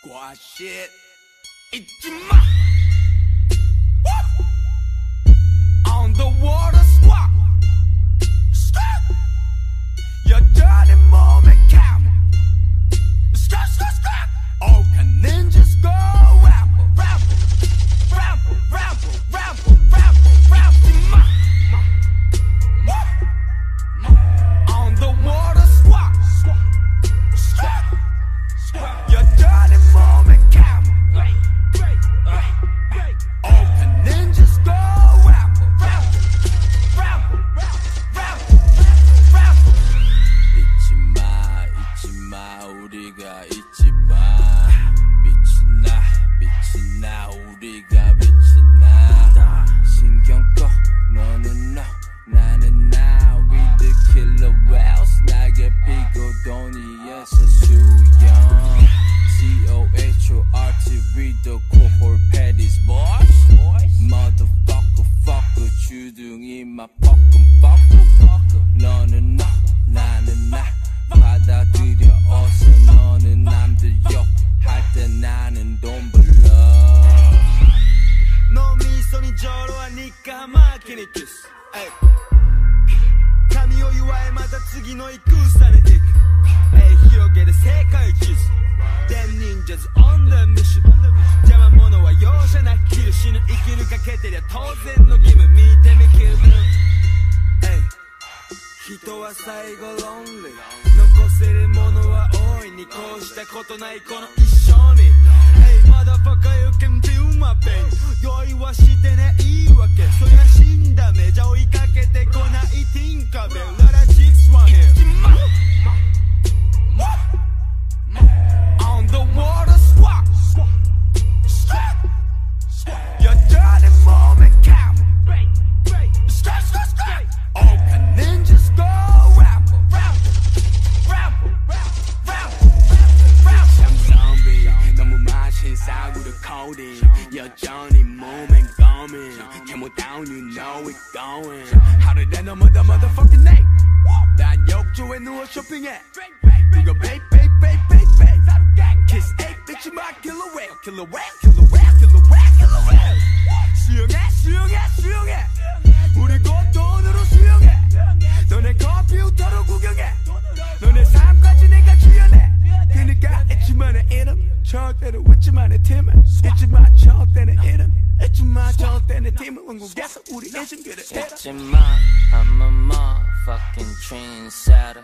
squad shit. 잊지 みそにジョロは日課マーキにキス。エイ神を祝えまた次の戦にティック。エイ広げて世界地図。Them ninjas on the mission 邪魔者は容赦なく切る死ぬ生きるかけてりゃ当然の義務。見てみ気分エイ人は最後ロンリー残せるものは大いに。こうしたことないこの一生に。Hey motherfucker you can よペいわしてねいいわけそんなしんだめジャー追いかけてこないティンカベルならチックス 욕조에 누워 쇼핑해. 이거 babe, babe, babe, babe, babe. Kiss eight, bitch, my killer whale, killer whale, killer whale, killer whale, killer whale. 수영해, 수영해, 수영해. 우리 곧 돈으로 수영해. 너네 컴퓨터로 구경해. 너네 삶까지 내가 주연해. 그니까 잊지 마 내 이름. 절대로 잊지 마 내 팀을. 잊지 마 절대 내 이름. 잊지 마 절대 내 팀을. 원국에서 우리 이름 그래. 잊지 마, I'm a motherfucking trendsetter.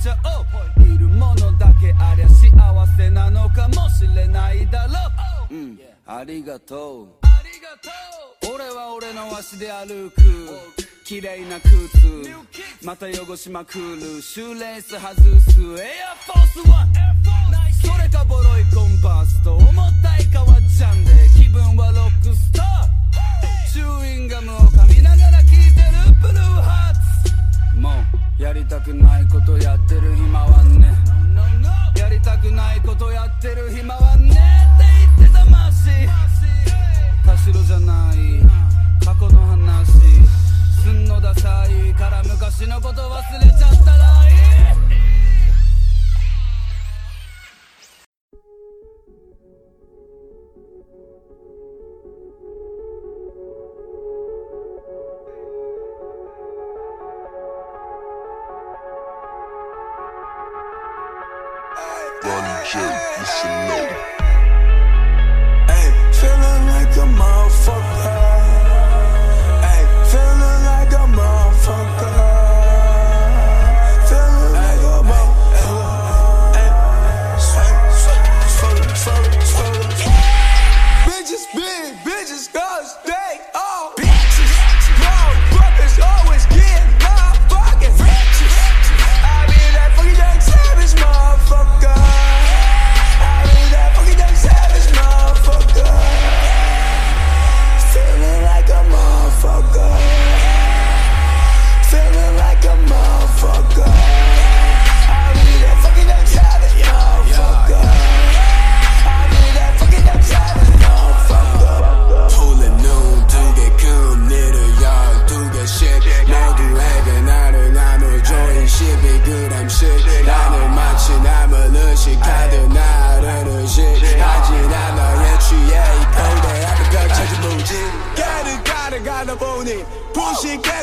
ちゃおう。いるものだけありゃ幸せなのかもしれないだろう。うん。ありがとう。俺は俺の足で歩く。綺麗な靴。また汚しまくる。シューレース外す。エアフォースワンそれかボロいコンバースと重たい革ジャンで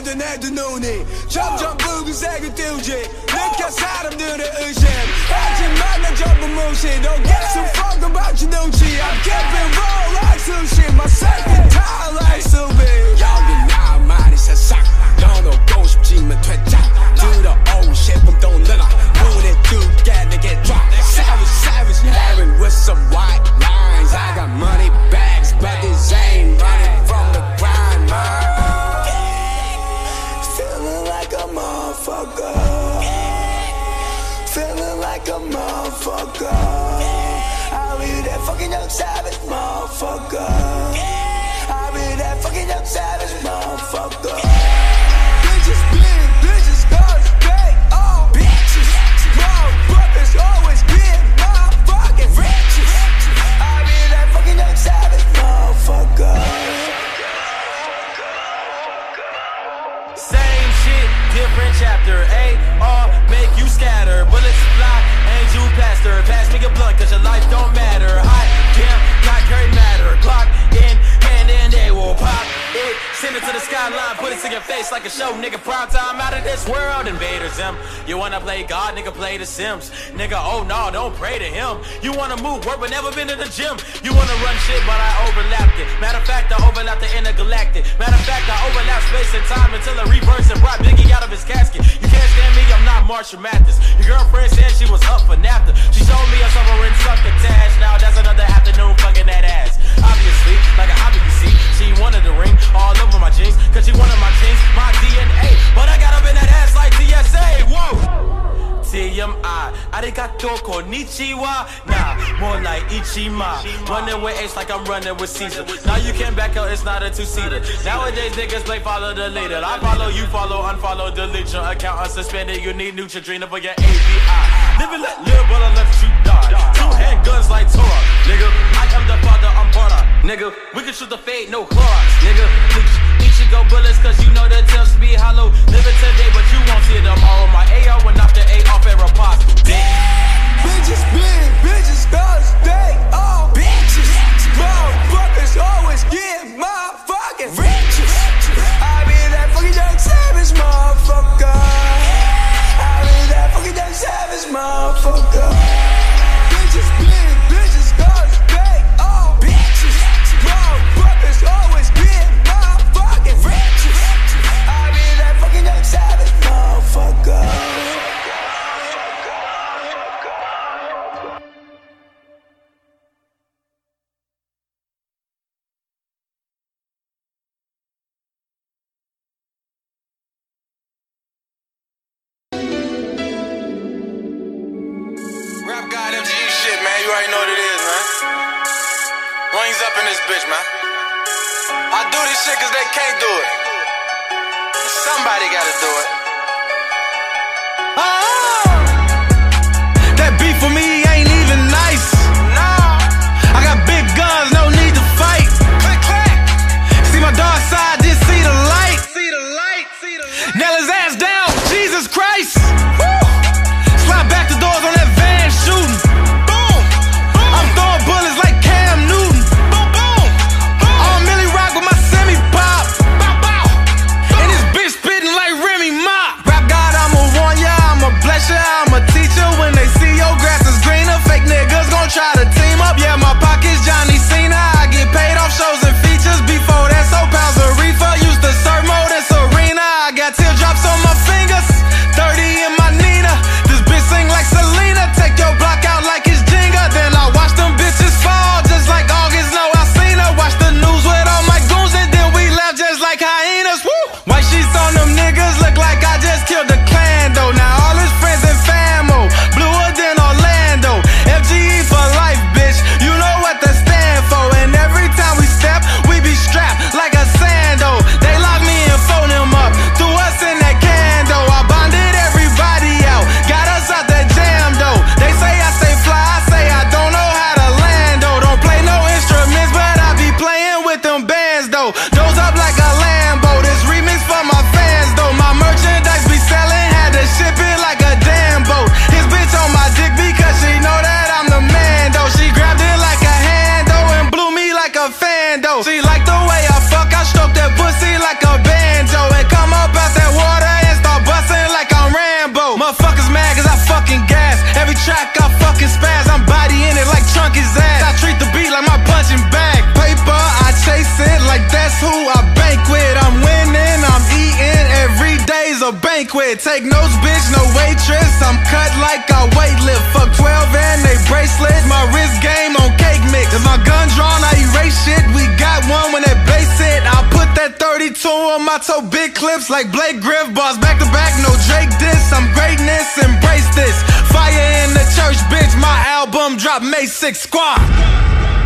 해도 내도 눈이 점점 붉은색을 띄우지. 느껴 사람들의 의심. 하지만 난 전부 무시 Don't get motherfucker. I'll be that fucking young savage motherfucker. I'll be that fucking young savage motherfucker. your face like a show, nigga. Prime time out of this world, invaders them. You wanna play God, nigga, play the Sims. Nigga, oh no, don't pray to him. You wanna move work, but never been to the gym. You wanna run shit, but I overlapped it. Matter of fact, I overlapped the intergalactic. Matter of fact, I overlapped space and time until I reversed and brought Biggie out of his casket. You can't stand me, I'm not Marshall Mathers. Your girlfriend said she was up for NAFTA. She showed me a summer in succotash. Now that's another afternoon fucking that ass. Obviously, like an obvious Konichiwa, nah, more like Ichima. Running with H like I'm running with Caesar. Now you can back up, it's not a two-seater. Nowadays niggas play follow the leader. I follow, you follow, unfollow, delete your account, unsuspended. You need Neutrogena for your ABI. Live and let live, but I left you die. Two handguns like Torah, nigga. I am the father, I'm Barda, nigga. We can shoot the fade, no claws, nigga. Ichigo bullets, cause you know the tips be hollow. Live it today, but you won't see them all. My AR went off the A off at riposte. Bitches big, bitches gonna all bitches. Motherfuckers always get motherfucking riches. I be that fucking young savage motherfucker. I be that fucking young savage motherfucker. Somebody gotta do it. his ass. I treat the beat like my punching bag. Paper, I chase it like that's who I bank with. I'm winning, I'm eating. Every day's a banquet. Take notes, bitch, no waitress. I'm cut like I weightlift. Fuck 12 and they bracelet. My wrist game on cake mix. If my gun drawn, I erase shit. We got one when that bass hit. I put that 32 on my toe. Big clips like Blake Griff. Bars back to back, no Drake diss. I'm greatness, embrace this. Fire in the album drop May 6 squad.